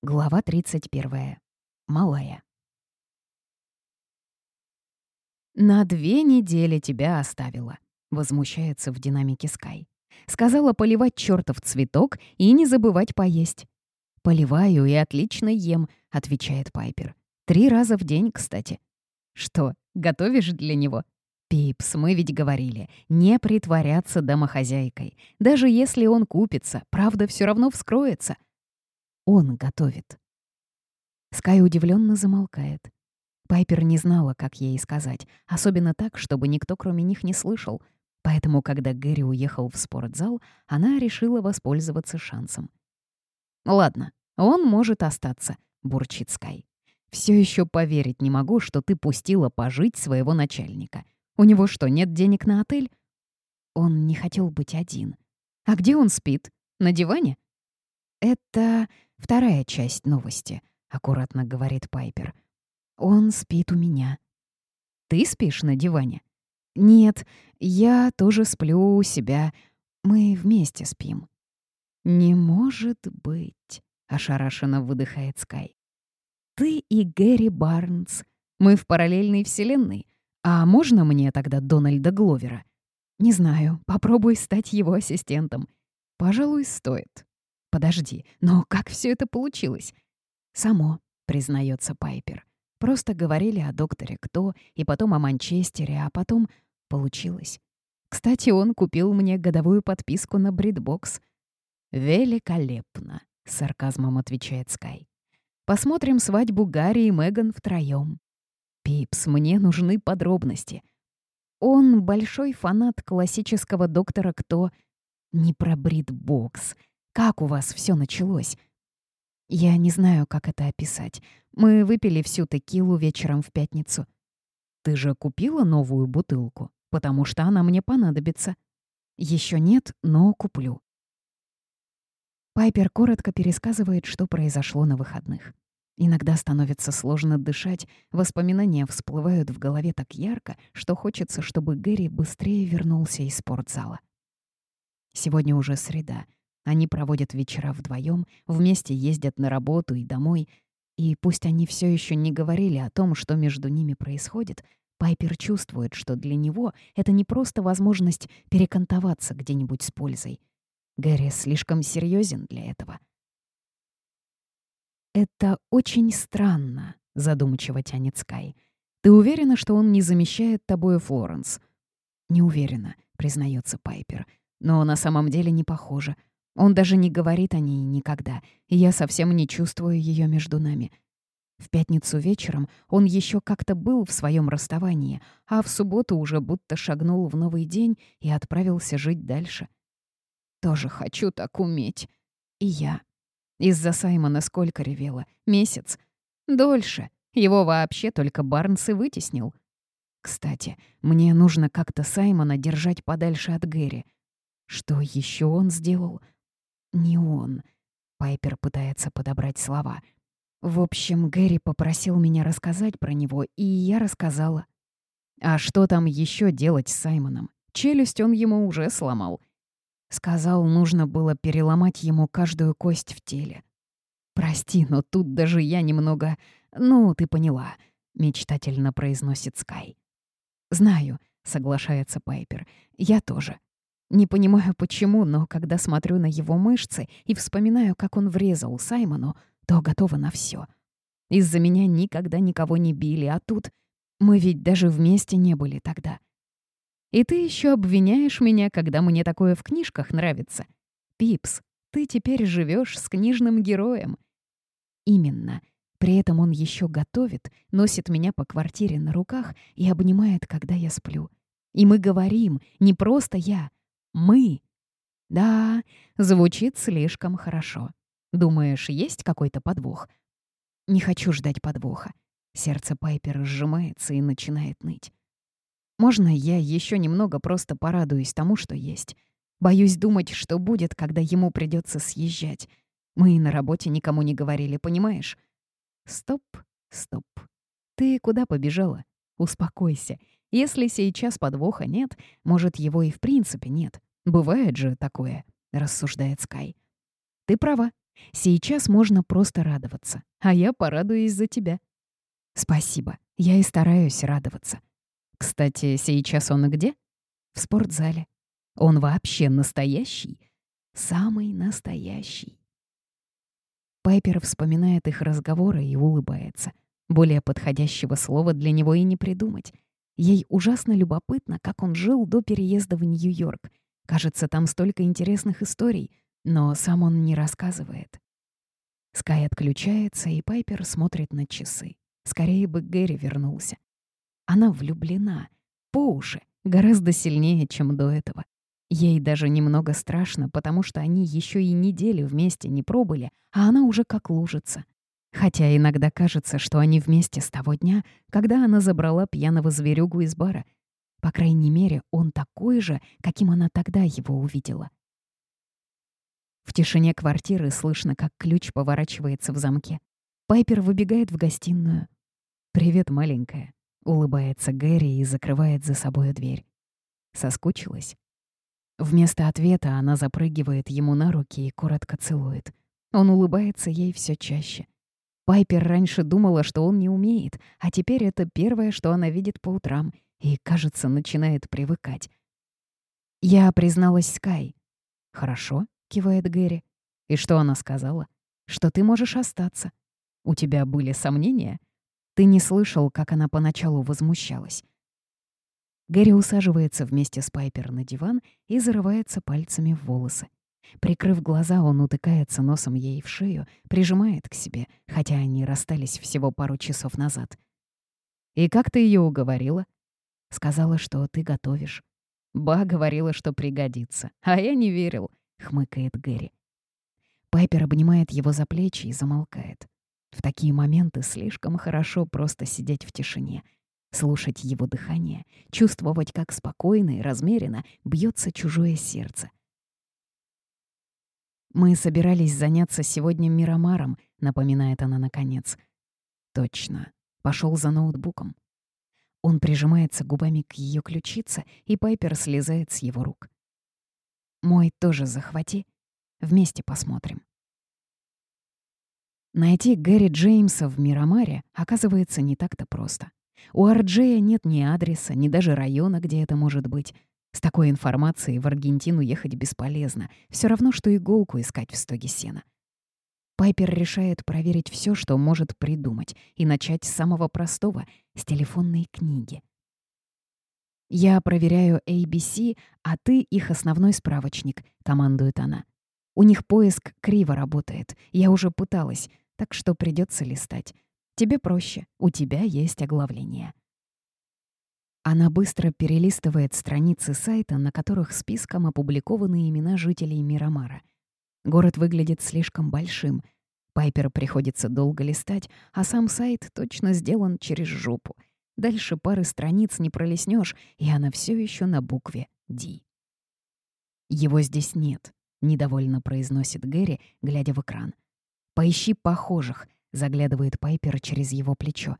Глава 31. Малая. «На две недели тебя оставила», — возмущается в динамике Скай. «Сказала поливать чертов цветок и не забывать поесть». «Поливаю и отлично ем», — отвечает Пайпер. «Три раза в день, кстати». «Что, готовишь для него?» «Пипс, мы ведь говорили, не притворяться домохозяйкой. Даже если он купится, правда все равно вскроется» он готовит. Скай удивленно замолкает. Пайпер не знала, как ей сказать, особенно так, чтобы никто кроме них не слышал. Поэтому, когда Гэри уехал в спортзал, она решила воспользоваться шансом. «Ладно, он может остаться», — бурчит Скай. Все еще поверить не могу, что ты пустила пожить своего начальника. У него что, нет денег на отель?» Он не хотел быть один. «А где он спит? На диване?» «Это вторая часть новости», — аккуратно говорит Пайпер. «Он спит у меня». «Ты спишь на диване?» «Нет, я тоже сплю у себя. Мы вместе спим». «Не может быть», — ошарашенно выдыхает Скай. «Ты и Гэри Барнс. Мы в параллельной вселенной. А можно мне тогда Дональда Гловера?» «Не знаю. Попробуй стать его ассистентом». «Пожалуй, стоит. Подожди, но как все это получилось? Само, признается Пайпер. Просто говорили о докторе Кто, и потом о Манчестере, а потом получилось. Кстати, он купил мне годовую подписку на BritBox. «Великолепно», — с сарказмом отвечает Скай. «Посмотрим свадьбу Гарри и Меган втроём. Пипс, мне нужны подробности. Он большой фанат классического доктора Кто. Не про BritBox. Как у вас все началось?» «Я не знаю, как это описать. Мы выпили всю текилу вечером в пятницу». «Ты же купила новую бутылку? Потому что она мне понадобится». Еще нет, но куплю». Пайпер коротко пересказывает, что произошло на выходных. Иногда становится сложно дышать, воспоминания всплывают в голове так ярко, что хочется, чтобы Гэри быстрее вернулся из спортзала. Сегодня уже среда — они проводят вечера вдвоем, вместе ездят на работу и домой. И пусть они все еще не говорили о том, что между ними происходит, Пайпер чувствует, что для него это не просто возможность перекантоваться где-нибудь с пользой. Гэри слишком серьезен для этого. «Это очень странно», — задумчиво тянет Скай. «Ты уверена, что он не замещает тобою Флоренс?» «Не уверена», — признается Пайпер. «Но на самом деле не похоже. Он даже не говорит о ней никогда, и я совсем не чувствую ее между нами. В пятницу вечером он еще как-то был в своем расставании, а в субботу уже будто шагнул в новый день и отправился жить дальше. Тоже хочу так уметь. И я. Из-за Саймона сколько ревела? Месяц? Дольше. Его вообще только Барнс и вытеснил. Кстати, мне нужно как-то Саймона держать подальше от Гэри. Что еще он сделал? Не он. Пайпер пытается подобрать слова. В общем, Гэри попросил меня рассказать про него, и я рассказала. А что там еще делать с Саймоном? Челюсть он ему уже сломал. Сказал, нужно было переломать ему каждую кость в теле. «Прости, но тут даже я немного... Ну, ты поняла», — мечтательно произносит Скай. «Знаю», — соглашается Пайпер. «Я тоже. Не понимаю почему, но когда смотрю на его мышцы и вспоминаю, как он врезал Саймону, то готова на все. Из-за меня никогда никого не били, а тут мы ведь даже вместе не были тогда. И ты еще обвиняешь меня, когда мне такое в книжках нравится. Пипс, ты теперь живешь с книжным героем. Именно. При этом он еще готовит, носит меня по квартире на руках и обнимает, когда я сплю. И мы говорим, не просто я, мы. Да, звучит слишком хорошо. Думаешь, есть какой-то подвох? Не хочу ждать подвоха. Сердце Пайпера сжимается и начинает ныть. Можно я еще немного просто порадуюсь тому, что есть? Боюсь думать, что будет, когда ему придется съезжать. Мы на работе никому не говорили, понимаешь? Стоп, стоп. Ты куда побежала? Успокойся. Если сейчас подвоха нет, может, его и в принципе нет. Бывает же такое, рассуждает Скай. Ты права. Сейчас можно просто радоваться, а я порадуюсь за тебя. Спасибо, я и стараюсь радоваться. Кстати, сейчас он где? В спортзале. Он вообще настоящий? Самый настоящий. Пайпер вспоминает их разговоры и улыбается. Более подходящего слова для него и не придумать. Ей ужасно любопытно, как он жил до переезда в Нью-Йорк. Кажется, там столько интересных историй, но сам он не рассказывает. Скай отключается, и Пайпер смотрит на часы. Скорее бы Гэри вернулся. Она влюблена. По уши. Гораздо сильнее, чем до этого. Ей даже немного страшно, потому что они еще и недели вместе не пробыли, а она уже как лужица. Хотя иногда кажется, что они вместе с того дня, когда она забрала пьяного зверюгу из бара. По крайней мере, он такой же, каким она тогда его увидела. В тишине квартиры слышно, как ключ поворачивается в замке. Пайпер выбегает в гостиную. «Привет, маленькая», — улыбается Гэри и закрывает за собой дверь. Соскучилась? Вместо ответа она запрыгивает ему на руки и коротко целует. Он улыбается ей все чаще. Пайпер раньше думала, что он не умеет, а теперь это первое, что она видит по утрам, и, кажется, начинает привыкать. Я призналась Скай. «Хорошо», — кивает Гэри. «И что она сказала?» «Что ты можешь остаться. У тебя были сомнения?» Ты не слышал, как она поначалу возмущалась. Гэри усаживается вместе с Пайпер на диван и зарывается пальцами в волосы. Прикрыв глаза, он утыкается носом ей в шею, прижимает к себе, хотя они расстались всего пару часов назад. «И как ты ее уговорила?» «Сказала, что ты готовишь». «Ба говорила, что пригодится, а я не верил», — хмыкает Гэри. Пайпер обнимает его за плечи и замолкает. В такие моменты слишком хорошо просто сидеть в тишине, слушать его дыхание, чувствовать, как спокойно и размеренно бьется чужое сердце. «Мы собирались заняться сегодня Миромаром», — напоминает она наконец. «Точно. Пошел за ноутбуком». Он прижимается губами к ее ключице, и Пайпер слезает с его рук. «Мой тоже захвати. Вместе посмотрим». Найти Гэри Джеймса в Мирамаре оказывается не так-то просто. У Арджея нет ни адреса, ни даже района, где это может быть. С такой информацией в Аргентину ехать бесполезно. Все равно, что иголку искать в стоге сена. Пайпер решает проверить все, что может придумать, и начать с самого простого — с телефонной книги. «Я проверяю ABC, а ты их основной справочник», — командует она. «У них поиск криво работает. Я уже пыталась, так что придется листать. Тебе проще, у тебя есть оглавление». Она быстро перелистывает страницы сайта, на которых списком опубликованы имена жителей Мирамара. Город выглядит слишком большим. Пайпер приходится долго листать, а сам сайт точно сделан через жопу. Дальше пары страниц не пролистнешь, и она все еще на букве «Ди». «Его здесь нет», — недовольно произносит Гэри, глядя в экран. «Поищи похожих», — заглядывает Пайпер через его плечо.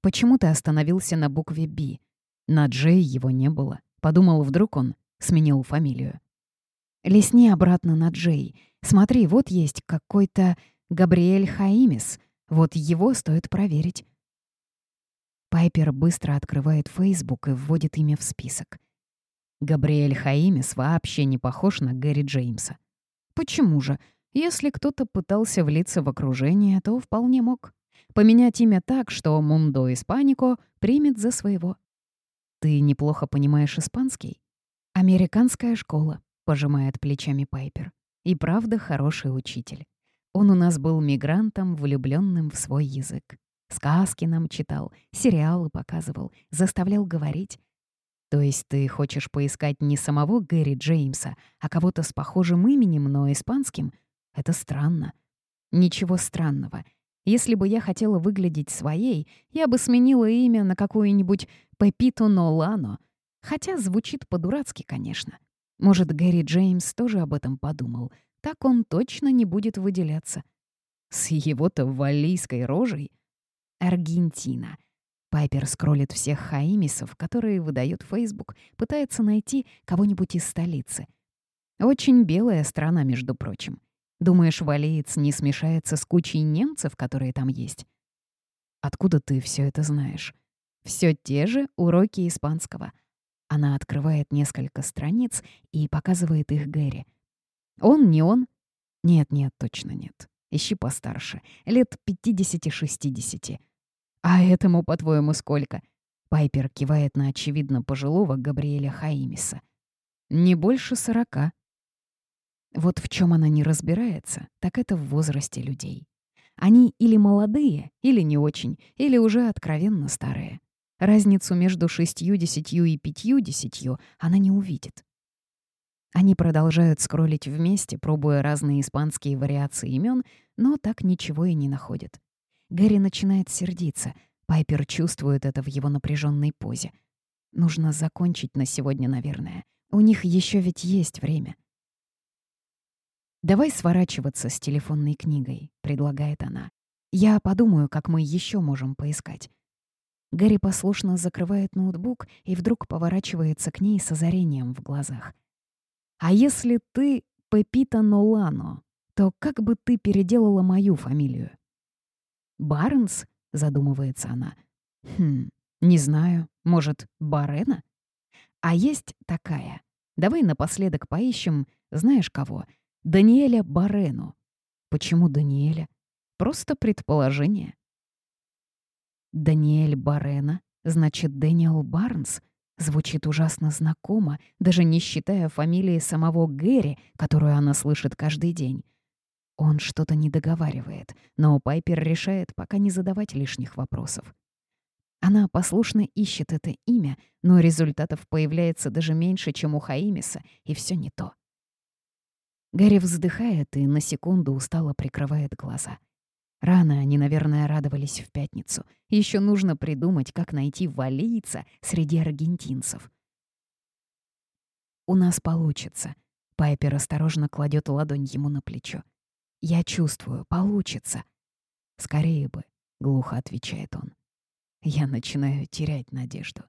«Почему ты остановился на букве «Би»?» На Джей его не было. Подумал, вдруг он сменил фамилию. «Лесни обратно на Джей. Смотри, вот есть какой-то Габриэль Хаимис. Вот его стоит проверить». Пайпер быстро открывает Фейсбук и вводит имя в список. Габриэль Хаимис вообще не похож на Гэри Джеймса. Почему же? Если кто-то пытался влиться в окружение, то вполне мог. Поменять имя так, что Мундо Испанико примет за своего. «Ты неплохо понимаешь испанский?» «Американская школа», — пожимает плечами Пайпер. «И правда хороший учитель. Он у нас был мигрантом, влюбленным в свой язык. Сказки нам читал, сериалы показывал, заставлял говорить. То есть ты хочешь поискать не самого Гэри Джеймса, а кого-то с похожим именем, но испанским? Это странно. Ничего странного. Если бы я хотела выглядеть своей, я бы сменила имя на какое-нибудь Пепито Нолано. Хотя звучит по-дурацки, конечно. Может, Гэри Джеймс тоже об этом подумал. Так он точно не будет выделяться. С его-то валлийской рожей? Аргентина. Пайпер скроллит всех хаимисов, которые выдает Facebook, пытается найти кого-нибудь из столицы. Очень белая страна, между прочим. Думаешь, валиец не смешается с кучей немцев, которые там есть? Откуда ты все это знаешь? Все те же уроки испанского. Она открывает несколько страниц и показывает их Гэри. Он не он? Нет, нет, точно нет. Ищи постарше, лет 50-60. А этому, по-твоему, сколько? Пайпер кивает на очевидно пожилого Габриэля Хаимиса. Не больше сорока. Вот в чем она не разбирается, так это в возрасте людей. Они или молодые, или не очень, или уже откровенно старые. Разницу между шестью-десятью и пятью-десятью она не увидит. Они продолжают скроллить вместе, пробуя разные испанские вариации имен, но так ничего и не находят. Гэри начинает сердиться. Пайпер чувствует это в его напряженной позе. Нужно закончить на сегодня, наверное. У них еще ведь есть время. «Давай сворачиваться с телефонной книгой», — предлагает она. «Я подумаю, как мы еще можем поискать». Гарри послушно закрывает ноутбук и вдруг поворачивается к ней с озарением в глазах. «А если ты Пепита Нолано, то как бы ты переделала мою фамилию?» «Барнс?» — задумывается она. «Хм, не знаю. Может, Барена?» «А есть такая. Давай напоследок поищем, знаешь кого?» Даниэля Барену. Почему Даниэля? Просто предположение. Даниэль Барена, значит, Дэниел Барнс. Звучит ужасно знакомо, даже не считая фамилии самого Гэри, которую она слышит каждый день. Он что-то не договаривает, но Пайпер решает пока не задавать лишних вопросов. Она послушно ищет это имя, но результатов появляется даже меньше, чем у Хаимиса, и все не то. Гарри вздыхает и на секунду устало прикрывает глаза. Рано они, наверное, радовались в пятницу. Еще нужно придумать, как найти валийца среди аргентинцев. «У нас получится», — Пайпер осторожно кладет ладонь ему на плечо. «Я чувствую, получится». «Скорее бы», — глухо отвечает он. Я начинаю терять надежду.